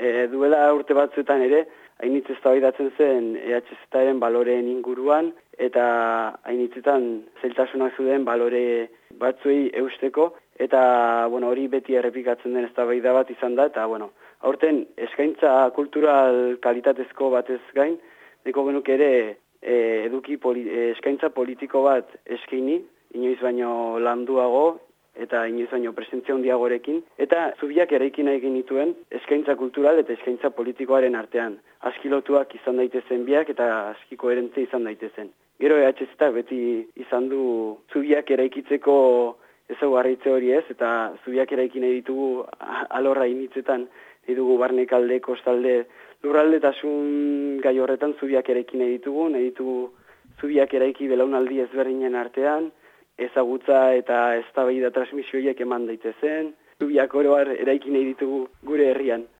E, duela urte batzuetan ere, hainitz eztabaidatzen zen EHZ-aren baloreen inguruan, eta hainitzetan zeltasunak zuden balore batzuei eusteko, eta bueno, hori beti errepikatzen den eztabaida bat izan da, eta bueno, aurten eskaintza kultural kalitatezko batez gain, deko genuk ere e, eduki poli, e, eskaintza politiko bat eskaini, inoiz baino landuago, eta inoiz baino presentzia handiagorekin eta zubiak eraikin egin dituen eskaintza kultural eta eskaintza politikoaren artean. Askilotuak izan daitezen biak eta aski koherente izan daitezen. Gero EHZ beti izan du zubiak eraikitzeko ezaugarritze hori ez, eta zubiak eraikin ditugu alorra initzetan, dugu barnekalde, kostalde, lurraldetasun gai horretan zubiak eraikin ditugu, nahi ditugu zubiak eraiki belaunaldi ezberdinen artean, ezagutza eta eztabaida transmisioiek eman daitezen, zubiak oroar eraikin ditugu gure herrian.